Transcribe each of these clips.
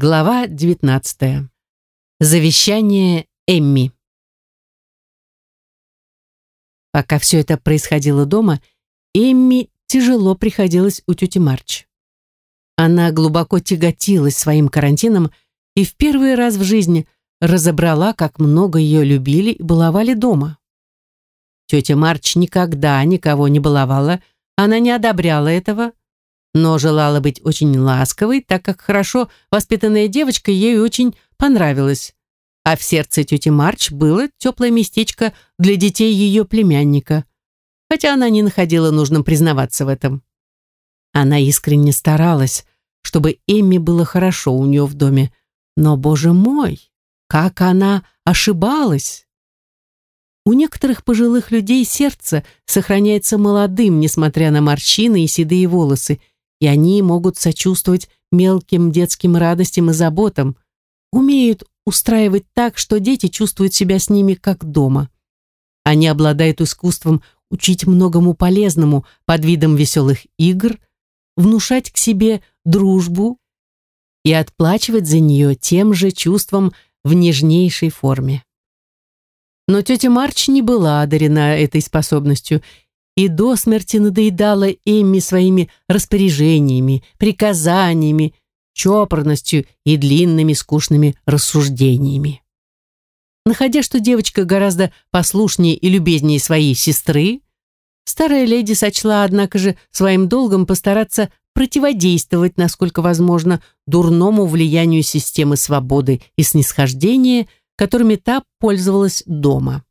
Глава 19. Завещание Эмми. Пока все это происходило дома, Эмми тяжело приходилось у тети Марч. Она глубоко тяготилась своим карантином и в первый раз в жизни разобрала, как много ее любили и баловали дома. Тетя Марч никогда никого не баловала, она не одобряла этого, но желала быть очень ласковой, так как хорошо воспитанная девочка ей очень понравилась. А в сердце тети Марч было теплое местечко для детей ее племянника, хотя она не находила нужным признаваться в этом. Она искренне старалась, чтобы Эмми было хорошо у нее в доме, но, боже мой, как она ошибалась! У некоторых пожилых людей сердце сохраняется молодым, несмотря на морщины и седые волосы, и они могут сочувствовать мелким детским радостям и заботам, умеют устраивать так, что дети чувствуют себя с ними как дома. Они обладают искусством учить многому полезному под видом веселых игр, внушать к себе дружбу и отплачивать за нее тем же чувством в нежнейшей форме. Но тетя Марч не была одарена этой способностью и до смерти надоедала Эмми своими распоряжениями, приказаниями, чопорностью и длинными скучными рассуждениями. Находя, что девочка гораздо послушнее и любезнее своей сестры, старая леди сочла, однако же, своим долгом постараться противодействовать, насколько возможно, дурному влиянию системы свободы и снисхождения, которыми та пользовалась дома.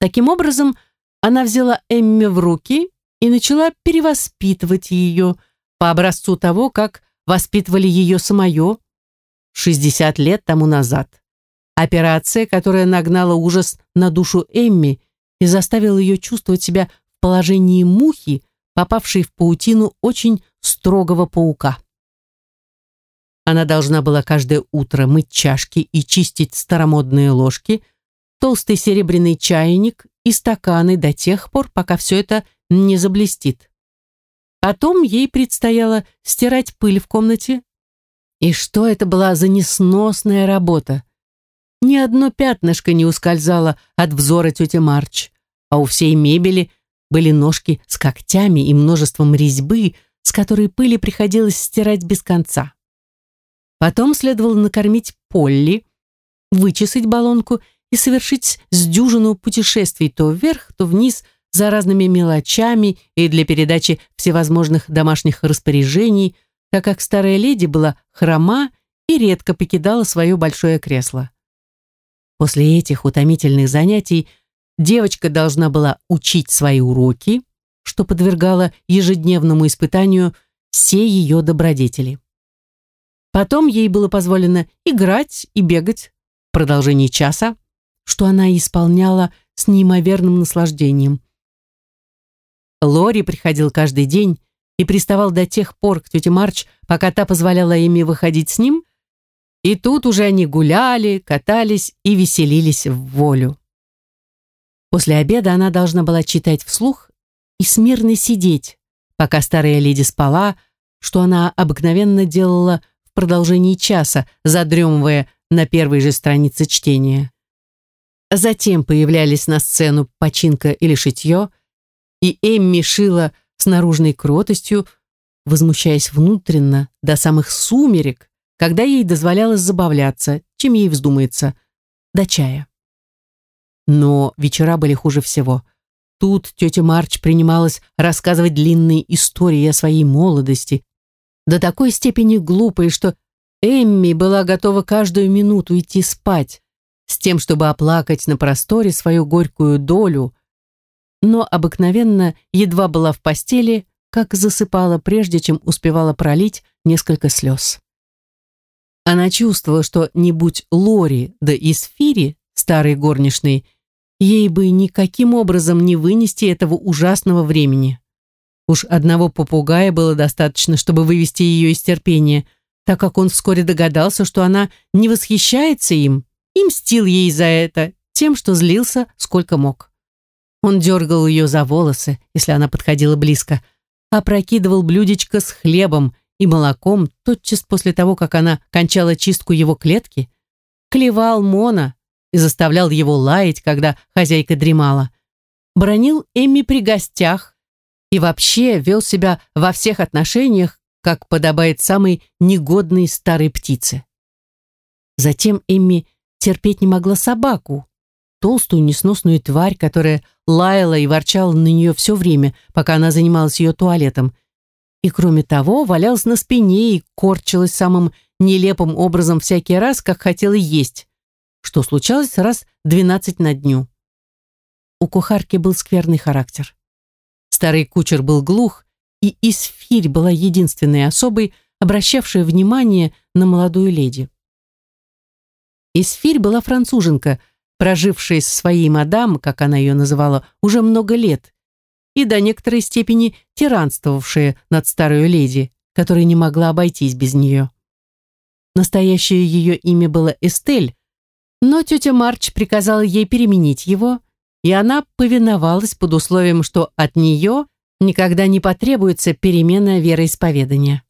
Таким образом, она взяла Эмми в руки и начала перевоспитывать ее по образцу того, как воспитывали ее самое 60 лет тому назад. Операция, которая нагнала ужас на душу Эмми и заставила ее чувствовать себя в положении мухи, попавшей в паутину очень строгого паука. Она должна была каждое утро мыть чашки и чистить старомодные ложки, толстый серебряный чайник и стаканы до тех пор, пока все это не заблестит. Потом ей предстояло стирать пыль в комнате. И что это была за несносная работа? Ни одно пятнышко не ускользало от взора тети Марч, а у всей мебели были ножки с когтями и множеством резьбы, с которой пыли приходилось стирать без конца. Потом следовало накормить Полли, вычесать баллонку и совершить с дюжину путешествий то вверх, то вниз за разными мелочами и для передачи всевозможных домашних распоряжений, так как старая леди была хрома и редко покидала свое большое кресло. После этих утомительных занятий девочка должна была учить свои уроки, что подвергало ежедневному испытанию все ее добродетели. Потом ей было позволено играть и бегать в продолжении часа, что она исполняла с неимоверным наслаждением. Лори приходил каждый день и приставал до тех пор к тете Марч, пока та позволяла ими выходить с ним, и тут уже они гуляли, катались и веселились в волю. После обеда она должна была читать вслух и смирно сидеть, пока старая леди спала, что она обыкновенно делала в продолжении часа, задремывая на первой же странице чтения. Затем появлялись на сцену починка или шитье, и Эмми шила с наружной кротостью, возмущаясь внутренно до самых сумерек, когда ей дозволялось забавляться, чем ей вздумается, до чая. Но вечера были хуже всего. Тут тетя Марч принималась рассказывать длинные истории о своей молодости, до такой степени глупые, что Эмми была готова каждую минуту идти спать, с тем, чтобы оплакать на просторе свою горькую долю, но обыкновенно едва была в постели, как засыпала, прежде чем успевала пролить несколько слез. Она чувствовала, что не будь Лори да Исфири, старой горничной, ей бы никаким образом не вынести этого ужасного времени. Уж одного попугая было достаточно, чтобы вывести ее из терпения, так как он вскоре догадался, что она не восхищается им, и мстил ей за это тем, что злился сколько мог. Он дергал ее за волосы, если она подходила близко, опрокидывал блюдечко с хлебом и молоком тотчас после того, как она кончала чистку его клетки, клевал Мона и заставлял его лаять, когда хозяйка дремала, бронил Эмми при гостях и вообще вел себя во всех отношениях, как подобает самой негодной старой птице. Затем Эмми терпеть не могла собаку, толстую несносную тварь, которая лаяла и ворчала на нее все время, пока она занималась ее туалетом, и, кроме того, валялась на спине и корчилась самым нелепым образом всякий раз, как хотела есть, что случалось раз двенадцать на дню. У кухарки был скверный характер. Старый кучер был глух, и Исфирь была единственной особой, обращавшей внимание на молодую леди. Исфирь была француженка, прожившая с своей мадам, как она ее называла, уже много лет, и до некоторой степени тиранствовавшая над старой леди, которая не могла обойтись без нее. Настоящее ее имя было Эстель, но тетя Марч приказала ей переменить его, и она повиновалась под условием, что от нее никогда не потребуется перемена вероисповедания.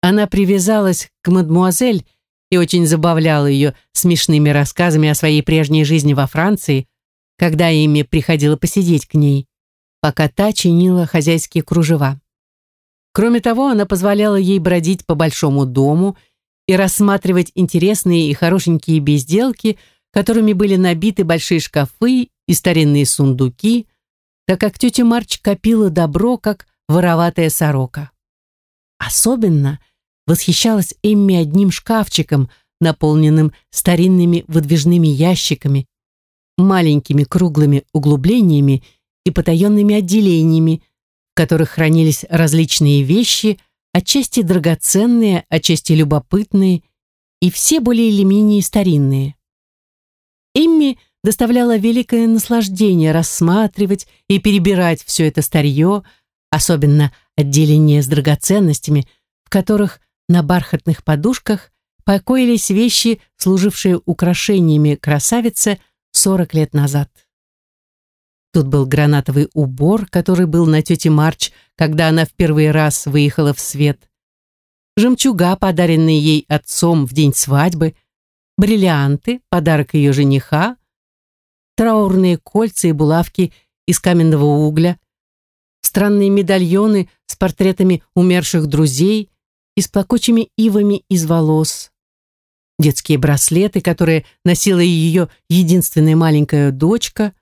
Она привязалась к мадмуазель и очень забавляла ее смешными рассказами о своей прежней жизни во Франции, когда ими приходила посидеть к ней, пока та чинила хозяйские кружева. Кроме того, она позволяла ей бродить по большому дому и рассматривать интересные и хорошенькие безделки, которыми были набиты большие шкафы и старинные сундуки, так как тетя Марч копила добро, как вороватая сорока. Особенно восхищалась Эмми одним шкафчиком, наполненным старинными выдвижными ящиками, маленькими круглыми углублениями и потаенными отделениями, в которых хранились различные вещи, отчасти драгоценные, отчасти любопытные и все более или менее старинные. Эмми доставляло великое наслаждение рассматривать и перебирать все это старье, особенно отделение с драгоценностями, в которых на бархатных подушках покоились вещи, служившие украшениями красавицы 40 лет назад. Тут был гранатовый убор, который был на тете Марч, когда она в первый раз выехала в свет. Жемчуга, подаренные ей отцом в день свадьбы, бриллианты, подарок ее жениха, траурные кольца и булавки из каменного угля, странные медальоны с портретами умерших друзей, и с плакучими ивами из волос. Детские браслеты, которые носила ее единственная маленькая дочка.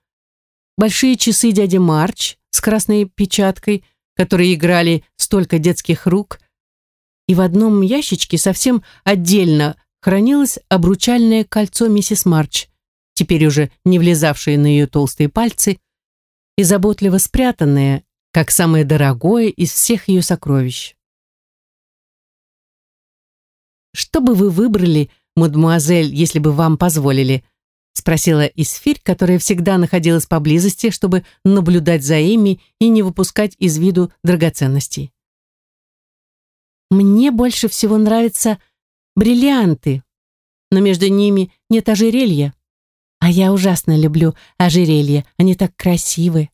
Большие часы дяди Марч с красной печаткой, которые играли столько детских рук. И в одном ящичке совсем отдельно хранилось обручальное кольцо миссис Марч, теперь уже не влезавшее на ее толстые пальцы и заботливо спрятанное, как самое дорогое из всех ее сокровищ. Что бы вы выбрали, мадемуазель, если бы вам позволили?» спросила Исфирь, которая всегда находилась поблизости, чтобы наблюдать за Эми и не выпускать из виду драгоценностей. «Мне больше всего нравятся бриллианты, но между ними нет ожерелья. А я ужасно люблю ожерелья, они так красивы.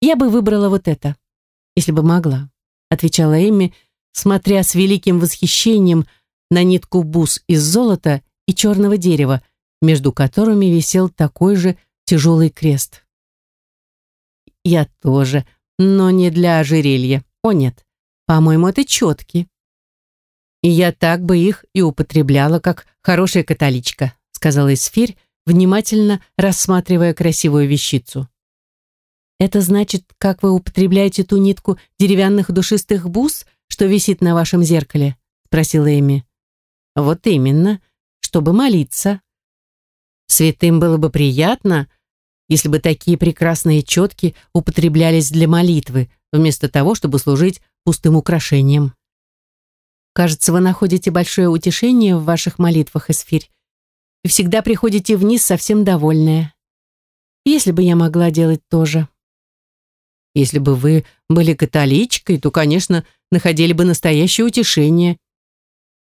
Я бы выбрала вот это, если бы могла», отвечала Эми, смотря с великим восхищением на нитку бус из золота и черного дерева, между которыми висел такой же тяжелый крест. Я тоже, но не для ожерелья. О нет, по-моему, это четки. И я так бы их и употребляла, как хорошая католичка, сказала Эсфирь, внимательно рассматривая красивую вещицу. Это значит, как вы употребляете ту нитку деревянных душистых бус, что висит на вашем зеркале? спросила Эми. Вот именно, чтобы молиться. Святым было бы приятно, если бы такие прекрасные четки употреблялись для молитвы, вместо того, чтобы служить пустым украшением. Кажется, вы находите большое утешение в ваших молитвах, Эсфирь, и всегда приходите вниз совсем довольная. Если бы я могла делать то же. Если бы вы были католичкой, то, конечно, находили бы настоящее утешение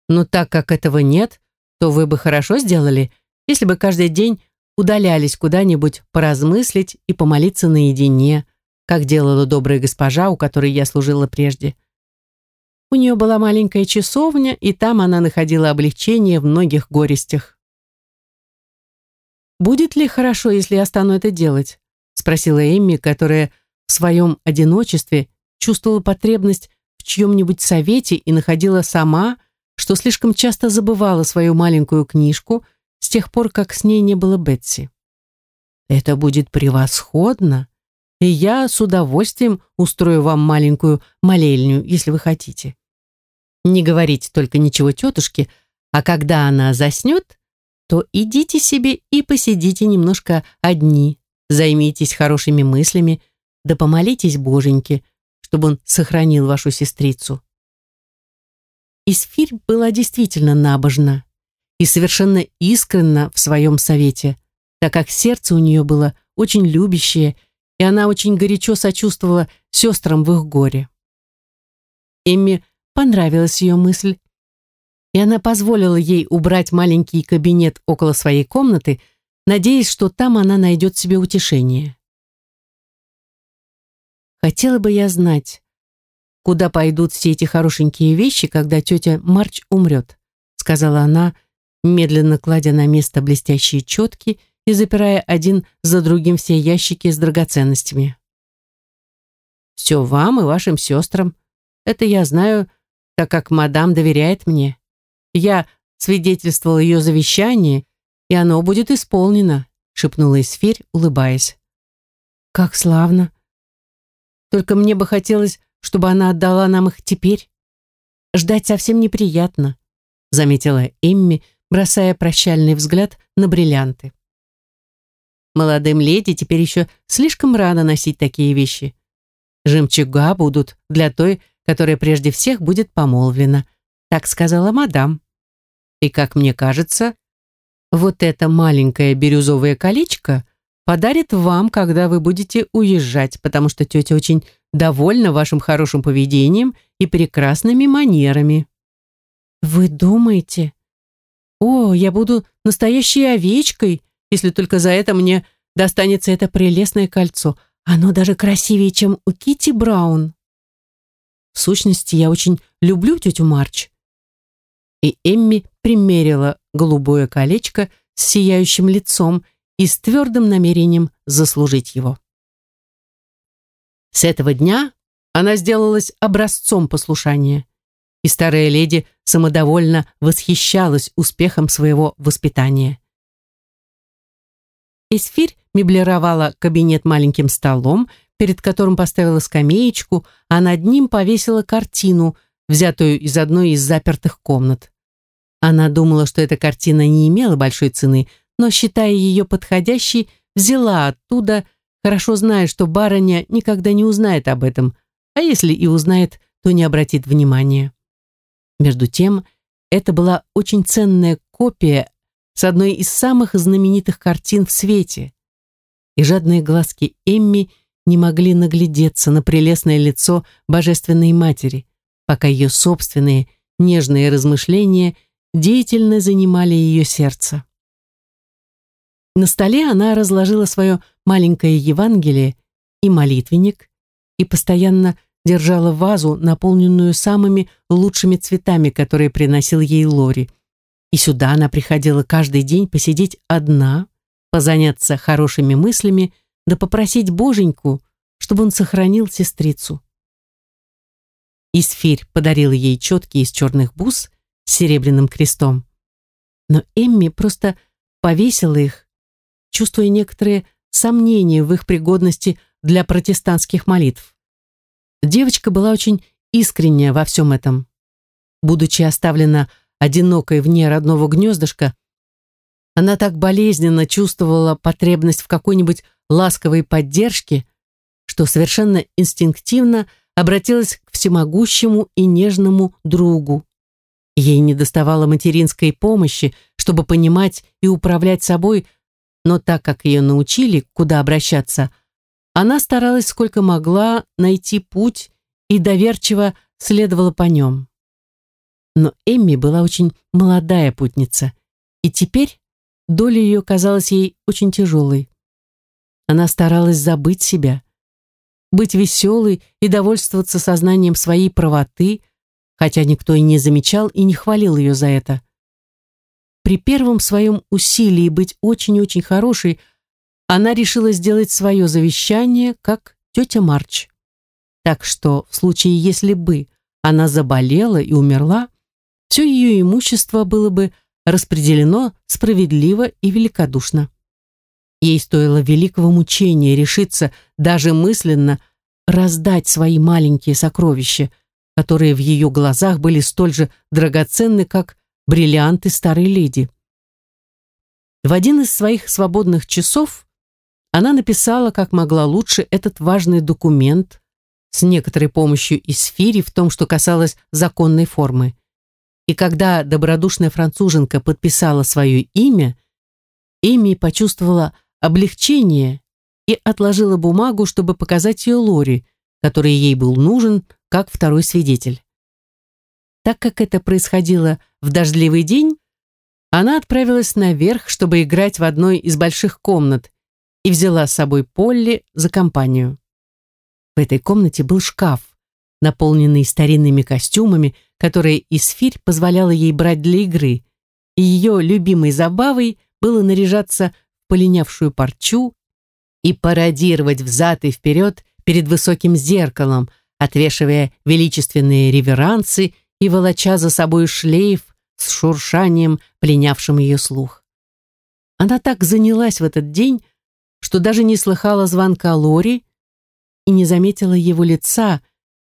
но так как этого нет, то вы бы хорошо сделали, если бы каждый день удалялись куда-нибудь поразмыслить и помолиться наедине, как делала добрая госпожа, у которой я служила прежде. У нее была маленькая часовня, и там она находила облегчение в многих горестях. «Будет ли хорошо, если я стану это делать?» спросила Эмми, которая в своем одиночестве чувствовала потребность в чьем-нибудь совете и находила сама, что слишком часто забывала свою маленькую книжку с тех пор, как с ней не было Бетси. «Это будет превосходно, и я с удовольствием устрою вам маленькую молельню, если вы хотите. Не говорите только ничего тетушке, а когда она заснет, то идите себе и посидите немножко одни, займитесь хорошими мыслями, да помолитесь Боженьке, чтобы он сохранил вашу сестрицу. Исфирь была действительно набожна и совершенно искренна в своем совете, так как сердце у нее было очень любящее, и она очень горячо сочувствовала сестрам в их горе. Эмми понравилась ее мысль, и она позволила ей убрать маленький кабинет около своей комнаты, надеясь, что там она найдет себе утешение. Хотела бы я знать, куда пойдут все эти хорошенькие вещи, когда тетя Марч умрет, сказала она, медленно кладя на место блестящие четки и запирая один за другим все ящики с драгоценностями. «Все вам и вашим сестрам. Это я знаю, так как мадам доверяет мне. Я свидетельствовал ее завещание, и оно будет исполнено», шепнула Эсфирь, улыбаясь. «Как славно! Только мне бы хотелось, чтобы она отдала нам их теперь. Ждать совсем неприятно, заметила Эмми, бросая прощальный взгляд на бриллианты. Молодым леди теперь еще слишком рано носить такие вещи. Жемчуга будут для той, которая прежде всех будет помолвлена, так сказала мадам. И, как мне кажется, вот это маленькое бирюзовое колечко подарит вам, когда вы будете уезжать, потому что тетя очень довольна вашим хорошим поведением и прекрасными манерами. Вы думаете? О, я буду настоящей овечкой, если только за это мне достанется это прелестное кольцо. Оно даже красивее, чем у Кити Браун. В сущности, я очень люблю тетю Марч. И Эмми примерила голубое колечко с сияющим лицом и с твердым намерением заслужить его. С этого дня она сделалась образцом послушания, и старая леди самодовольно восхищалась успехом своего воспитания. Эсфирь меблировала кабинет маленьким столом, перед которым поставила скамеечку, а над ним повесила картину, взятую из одной из запертых комнат. Она думала, что эта картина не имела большой цены, но, считая ее подходящей, взяла оттуда хорошо зная, что барыня никогда не узнает об этом, а если и узнает, то не обратит внимания. Между тем, это была очень ценная копия с одной из самых знаменитых картин в свете, и жадные глазки Эмми не могли наглядеться на прелестное лицо Божественной Матери, пока ее собственные нежные размышления деятельно занимали ее сердце. На столе она разложила свое маленькое Евангелие и молитвенник и постоянно держала вазу, наполненную самыми лучшими цветами, которые приносил ей Лори. И сюда она приходила каждый день посидеть одна, позаняться хорошими мыслями, да попросить Боженьку, чтобы он сохранил сестрицу. Исфирь подарила ей четки из черных бус с серебряным крестом. Но Эмми просто повесила их чувствуя некоторые сомнения в их пригодности для протестантских молитв. Девочка была очень искренняя во всем этом. Будучи оставлена одинокой вне родного гнездышка, она так болезненно чувствовала потребность в какой-нибудь ласковой поддержке, что совершенно инстинктивно обратилась к всемогущему и нежному другу. Ей не доставало материнской помощи, чтобы понимать и управлять собой но так как ее научили, куда обращаться, она старалась сколько могла найти путь и доверчиво следовала по нем. Но Эмми была очень молодая путница, и теперь доля ее казалась ей очень тяжелой. Она старалась забыть себя, быть веселой и довольствоваться сознанием своей правоты, хотя никто и не замечал и не хвалил ее за это. При первом своем усилии быть очень-очень хорошей, она решила сделать свое завещание, как тетя Марч. Так что в случае, если бы она заболела и умерла, все ее имущество было бы распределено справедливо и великодушно. Ей стоило великого мучения решиться даже мысленно раздать свои маленькие сокровища, которые в ее глазах были столь же драгоценны, как бриллианты старой леди. В один из своих свободных часов она написала, как могла лучше, этот важный документ с некоторой помощью Исфири в том, что касалось законной формы. И когда добродушная француженка подписала свое имя, Эми почувствовала облегчение и отложила бумагу, чтобы показать ее Лори, который ей был нужен как второй свидетель. Так как это происходило в дождливый день, она отправилась наверх, чтобы играть в одной из больших комнат, и взяла с собой Полли за компанию. В этой комнате был шкаф, наполненный старинными костюмами, которые Исфирь позволяла ей брать для игры, и ее любимой забавой было наряжаться в полинявшую парчу и пародировать взад и вперед перед высоким зеркалом, отвешивая величественные реверансы и волоча за собой шлейф с шуршанием, пленявшим ее слух. Она так занялась в этот день, что даже не слыхала звонка Лори и не заметила его лица,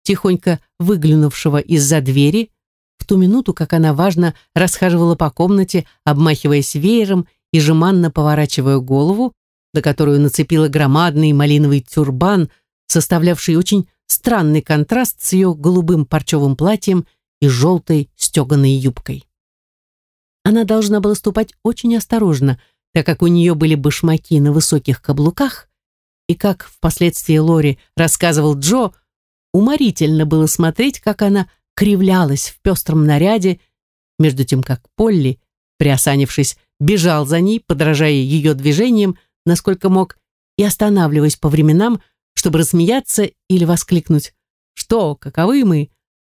тихонько выглянувшего из-за двери, в ту минуту, как она важно расхаживала по комнате, обмахиваясь веером и жеманно поворачивая голову, на которую нацепила громадный малиновый тюрбан, составлявший очень странный контраст с ее голубым парчевым платьем и желтой стеганой юбкой. Она должна была ступать очень осторожно, так как у нее были башмаки на высоких каблуках, и, как впоследствии Лори рассказывал Джо, уморительно было смотреть, как она кривлялась в пестром наряде, между тем как Полли, приосанившись, бежал за ней, подражая ее движениям, насколько мог, и останавливаясь по временам, чтобы рассмеяться или воскликнуть «Что, каковы мы?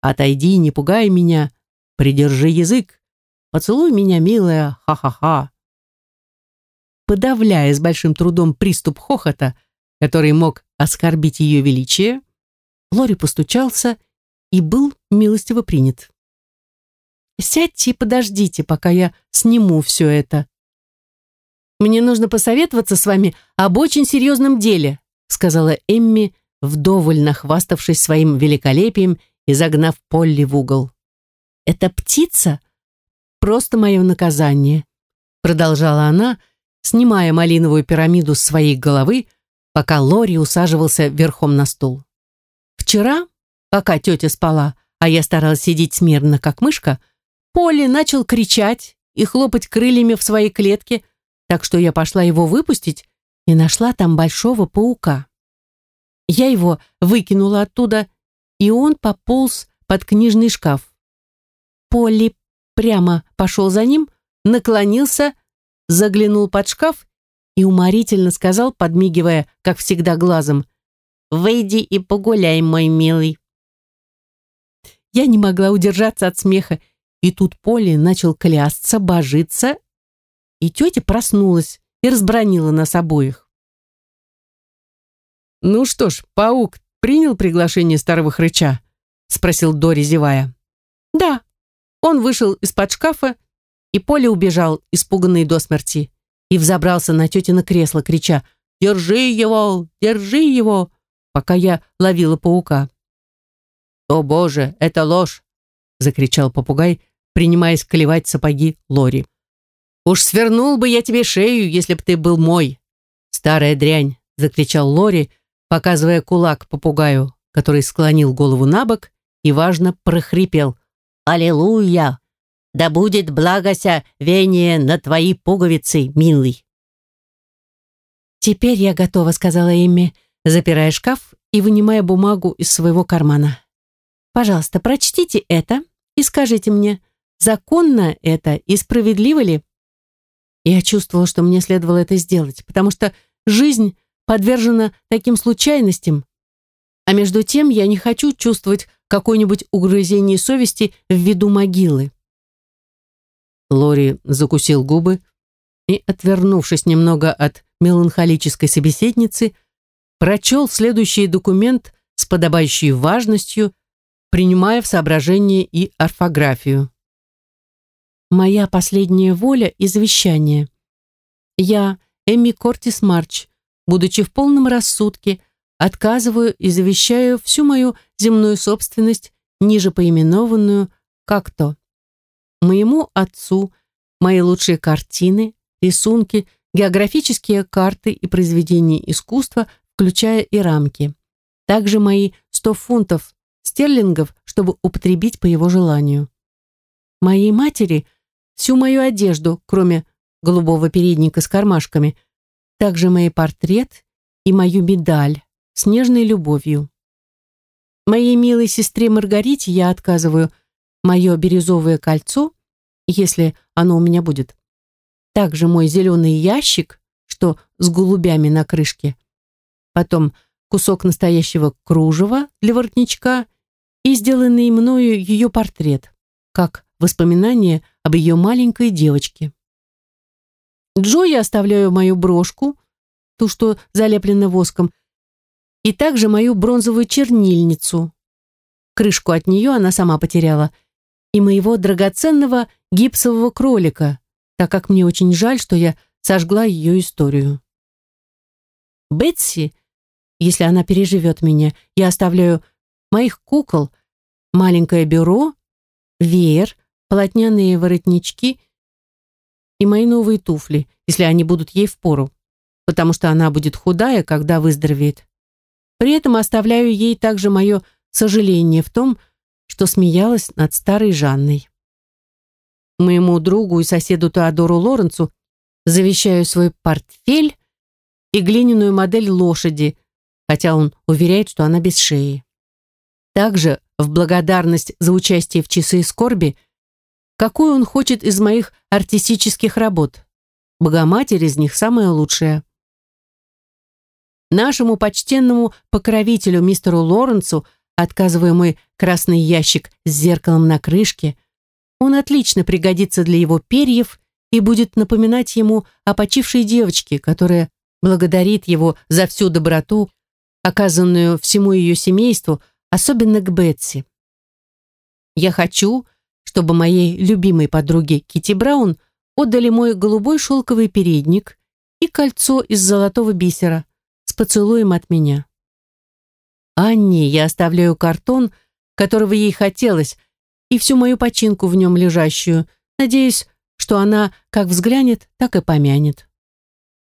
Отойди, не пугай меня, придержи язык, поцелуй меня, милая, ха-ха-ха». Подавляя с большим трудом приступ хохота, который мог оскорбить ее величие, Лори постучался и был милостиво принят. «Сядьте и подождите, пока я сниму все это», мне нужно посоветоваться с вами об очень серьезном деле», сказала Эмми, вдоволь нахваставшись своим великолепием и загнав Полли в угол. «Эта птица — просто мое наказание», продолжала она, снимая малиновую пирамиду с своей головы, пока Лори усаживался верхом на стул. «Вчера, пока тетя спала, а я старалась сидеть смирно, как мышка, Полли начал кричать и хлопать крыльями в своей клетке, так что я пошла его выпустить и нашла там большого паука. Я его выкинула оттуда, и он пополз под книжный шкаф. Полли прямо пошел за ним, наклонился, заглянул под шкаф и уморительно сказал, подмигивая, как всегда, глазом, «Выйди и погуляй, мой милый». Я не могла удержаться от смеха, и тут Полли начал клясться, божиться и тетя проснулась и разбронила нас обоих. «Ну что ж, паук принял приглашение старого хрыча?» — спросил Дори, зевая. «Да». Он вышел из-под шкафа, и Поля убежал, испуганный до смерти, и взобрался на тетино кресло, крича «Держи его! Держи его!» пока я ловила паука. «О боже, это ложь!» — закричал попугай, принимаясь клевать сапоги Лори. «Уж свернул бы я тебе шею, если б ты был мой!» «Старая дрянь!» — закричал Лори, показывая кулак попугаю, который склонил голову на бок и, важно, прохрипел. «Аллилуйя! Да будет благося вение на твои пуговицы, милый!» «Теперь я готова», — сказала Эмми, запирая шкаф и вынимая бумагу из своего кармана. «Пожалуйста, прочтите это и скажите мне, законно это и справедливо ли?» Я чувствовала, что мне следовало это сделать, потому что жизнь подвержена таким случайностям. А между тем я не хочу чувствовать какое-нибудь угрызение совести в виду могилы. Лори закусил губы и, отвернувшись немного от меланхолической собеседницы, прочел следующий документ с подобающей важностью, принимая в соображение и орфографию. «Моя последняя воля и завещание. Я, Эми Кортис Марч, будучи в полном рассудке, отказываю и завещаю всю мою земную собственность, ниже поименованную, как то. Моему отцу, мои лучшие картины, рисунки, географические карты и произведения искусства, включая и рамки. Также мои 100 фунтов стерлингов, чтобы употребить по его желанию. Моей матери всю мою одежду, кроме голубого передника с кармашками, также мой портрет и мою медаль с нежной любовью. Моей милой сестре Маргарите я отказываю мое бирюзовое кольцо, если оно у меня будет. Также мой зеленый ящик, что с голубями на крышке. Потом кусок настоящего кружева для воротничка и сделанный мною ее портрет, как воспоминание об ее маленькой девочке. Джо я оставляю мою брошку, ту, что залеплена воском, и также мою бронзовую чернильницу. Крышку от нее она сама потеряла, и моего драгоценного гипсового кролика, так как мне очень жаль, что я сожгла ее историю. Бетси, если она переживет меня, я оставляю моих кукол, маленькое бюро, веер, полотняные воротнички и мои новые туфли, если они будут ей впору, потому что она будет худая, когда выздоровеет. При этом оставляю ей также мое сожаление в том, что смеялась над старой Жанной. Моему другу и соседу Теодору Лоренцу завещаю свой портфель и глиняную модель лошади, хотя он уверяет, что она без шеи. Также в благодарность за участие в часы скорби, какую он хочет из моих артистических работ. Богоматерь из них самая лучшая. Нашему почтенному покровителю мистеру Лоренцу отказывая мой красный ящик с зеркалом на крышке, он отлично пригодится для его перьев и будет напоминать ему о почившей девочке, которая благодарит его за всю доброту, оказанную всему ее семейству, особенно к Бетси. Я хочу, чтобы моей любимой подруге Кити Браун отдали мой голубой шелковый передник и кольцо из золотого бисера с поцелуем от меня. Анне я оставляю картон, которого ей хотелось, и всю мою починку в нем лежащую, надеюсь, что она как взглянет, так и помянет.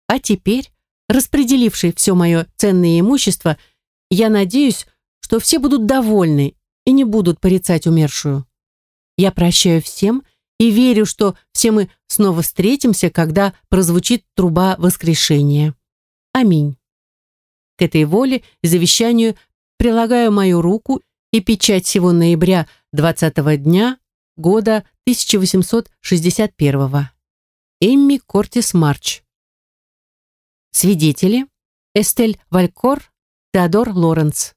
А теперь, распределивший все мое ценное имущество, я надеюсь, что все будут довольны и не будут порицать умершую. Я прощаю всем и верю, что все мы снова встретимся, когда прозвучит труба воскрешения. Аминь. К этой воле и завещанию прилагаю мою руку и печать всего ноября 20-го дня года 1861 Эмми Кортис Марч. Свидетели Эстель Валькор, Теодор Лоренц.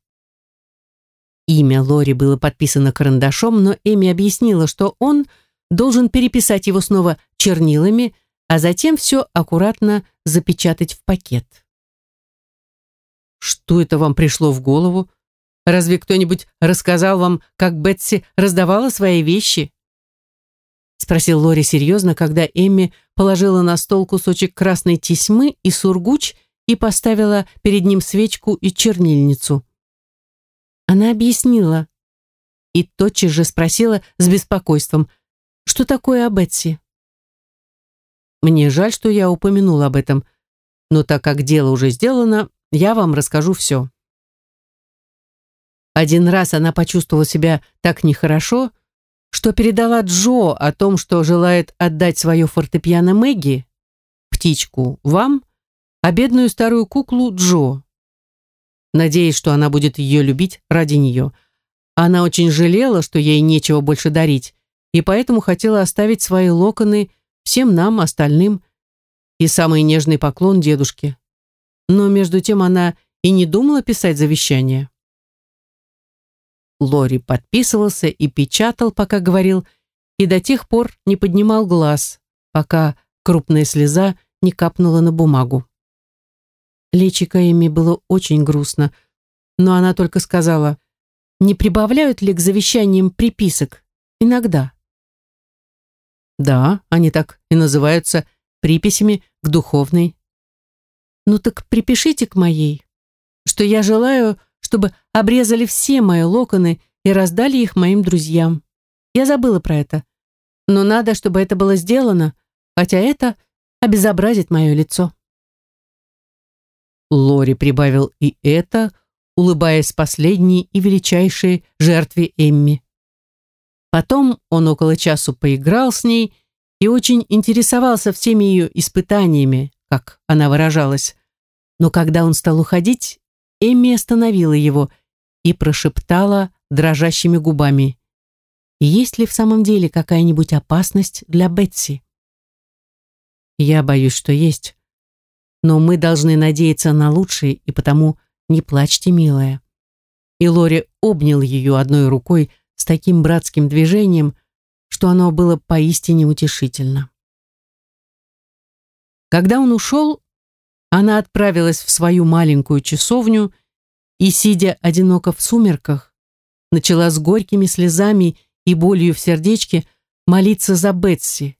Имя Лори было подписано карандашом, но Эми объяснила, что он должен переписать его снова чернилами, а затем все аккуратно запечатать в пакет. «Что это вам пришло в голову? Разве кто-нибудь рассказал вам, как Бетси раздавала свои вещи?» Спросил Лори серьезно, когда Эмми положила на стол кусочек красной тесьмы и сургуч и поставила перед ним свечку и чернильницу. Она объяснила и тотчас же спросила с беспокойством, что такое о Бетси. «Мне жаль, что я упомянул об этом, но так как дело уже сделано, я вам расскажу все». Один раз она почувствовала себя так нехорошо, что передала Джо о том, что желает отдать свое фортепиано Мэгги, птичку, вам, а бедную старую куклу Джо. Надеясь, что она будет ее любить ради нее. Она очень жалела, что ей нечего больше дарить, и поэтому хотела оставить свои локоны всем нам, остальным, и самый нежный поклон дедушке. Но между тем она и не думала писать завещание. Лори подписывался и печатал, пока говорил, и до тех пор не поднимал глаз, пока крупная слеза не капнула на бумагу. Личико Эми было очень грустно, но она только сказала, не прибавляют ли к завещаниям приписок? Иногда. Да, они так и называются приписями к духовной. Ну так припишите к моей, что я желаю, чтобы обрезали все мои локоны и раздали их моим друзьям. Я забыла про это. Но надо, чтобы это было сделано, хотя это обезобразит мое лицо. Лори прибавил и это, улыбаясь последней и величайшей жертве Эмми. Потом он около часу поиграл с ней и очень интересовался всеми ее испытаниями, как она выражалась. Но когда он стал уходить, Эмми остановила его и прошептала дрожащими губами. «Есть ли в самом деле какая-нибудь опасность для Бетси?» «Я боюсь, что есть. Но мы должны надеяться на лучшее, и потому не плачьте, милая». И Лори обнял ее одной рукой с таким братским движением, что оно было поистине утешительно. Когда он ушел, она отправилась в свою маленькую часовню и, сидя одиноко в сумерках, начала с горькими слезами и болью в сердечке молиться за Бетси,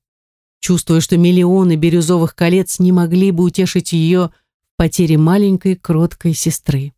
чувствуя, что миллионы бирюзовых колец не могли бы утешить ее в потере маленькой кроткой сестры.